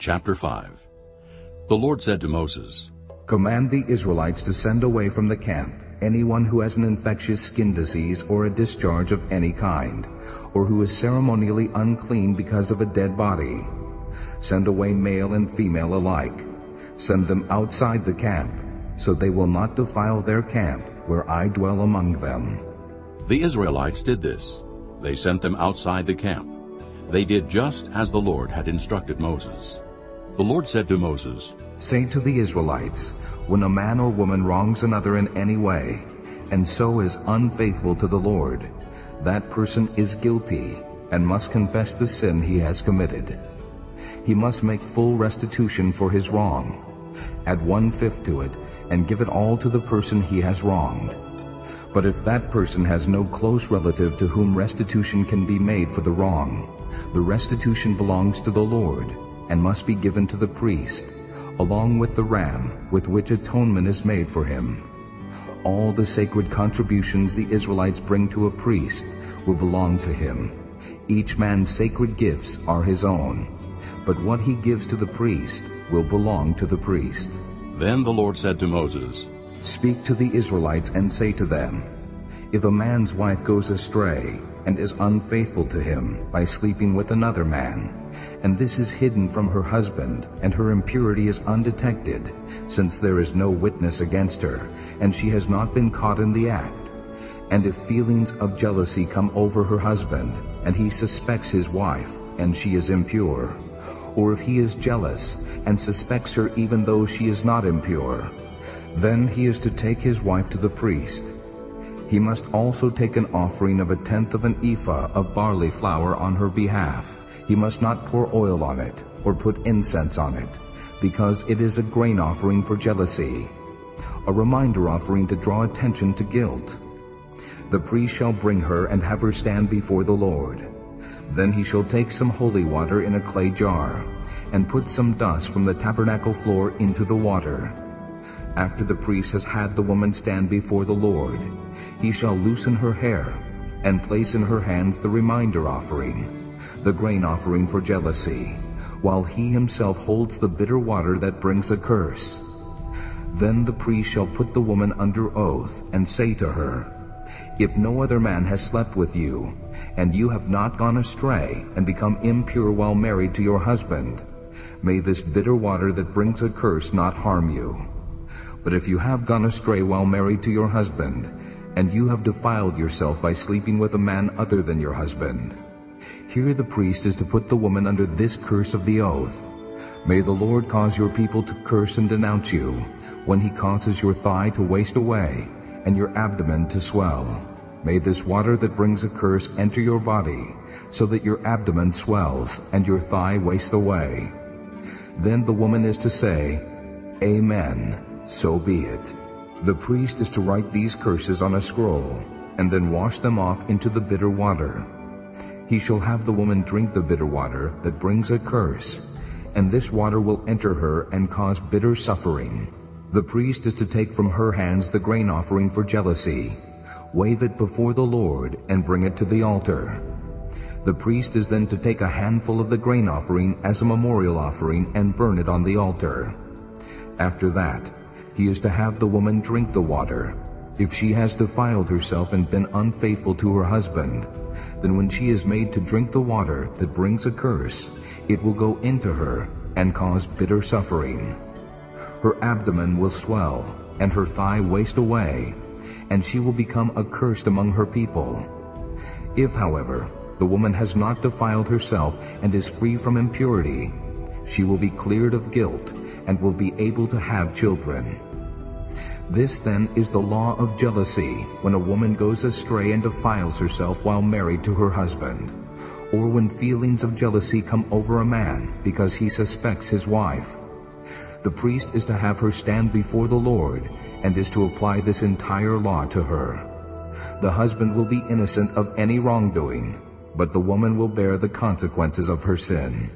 Chapter 5 The Lord said to Moses, Command the Israelites to send away from the camp anyone who has an infectious skin disease or a discharge of any kind, or who is ceremonially unclean because of a dead body. Send away male and female alike. Send them outside the camp, so they will not defile their camp where I dwell among them. The Israelites did this. They sent them outside the camp. They did just as the Lord had instructed Moses. The Lord said to Moses, Say to the Israelites, when a man or woman wrongs another in any way, and so is unfaithful to the Lord, that person is guilty and must confess the sin he has committed. He must make full restitution for his wrong, add one-fifth to it, and give it all to the person he has wronged. But if that person has no close relative to whom restitution can be made for the wrong, the restitution belongs to the Lord and must be given to the priest along with the ram with which atonement is made for him. All the sacred contributions the Israelites bring to a priest will belong to him. Each man's sacred gifts are his own, but what he gives to the priest will belong to the priest. Then the Lord said to Moses, Speak to the Israelites and say to them, If a man's wife goes astray and is unfaithful to him by sleeping with another man, and this is hidden from her husband, and her impurity is undetected, since there is no witness against her, and she has not been caught in the act. And if feelings of jealousy come over her husband, and he suspects his wife, and she is impure, or if he is jealous, and suspects her even though she is not impure, then he is to take his wife to the priest. He must also take an offering of a tenth of an ephah of barley flour on her behalf, he must not pour oil on it or put incense on it, because it is a grain offering for jealousy, a reminder offering to draw attention to guilt. The priest shall bring her and have her stand before the Lord. Then he shall take some holy water in a clay jar, and put some dust from the tabernacle floor into the water. After the priest has had the woman stand before the Lord, he shall loosen her hair, and place in her hands the reminder offering, the grain offering for jealousy, while he himself holds the bitter water that brings a curse. Then the priest shall put the woman under oath and say to her, If no other man has slept with you, and you have not gone astray and become impure while married to your husband, may this bitter water that brings a curse not harm you. But if you have gone astray while married to your husband, and you have defiled yourself by sleeping with a man other than your husband, here the priest is to put the woman under this curse of the oath. May the Lord cause your people to curse and denounce you, when he causes your thigh to waste away, and your abdomen to swell. May this water that brings a curse enter your body, so that your abdomen swells, and your thigh wastes away. Then the woman is to say, Amen, so be it. The priest is to write these curses on a scroll, and then wash them off into the bitter water. He shall have the woman drink the bitter water that brings a curse, and this water will enter her and cause bitter suffering. The priest is to take from her hands the grain offering for jealousy, wave it before the Lord, and bring it to the altar. The priest is then to take a handful of the grain offering as a memorial offering and burn it on the altar. After that, he is to have the woman drink the water. If she has defiled herself and been unfaithful to her husband, then when she is made to drink the water that brings a curse, it will go into her and cause bitter suffering. Her abdomen will swell, and her thigh waste away, and she will become accursed among her people. If, however, the woman has not defiled herself and is free from impurity, she will be cleared of guilt and will be able to have children. This then is the law of jealousy, when a woman goes astray and defiles herself while married to her husband, or when feelings of jealousy come over a man because he suspects his wife. The priest is to have her stand before the Lord and is to apply this entire law to her. The husband will be innocent of any wrongdoing, but the woman will bear the consequences of her sin.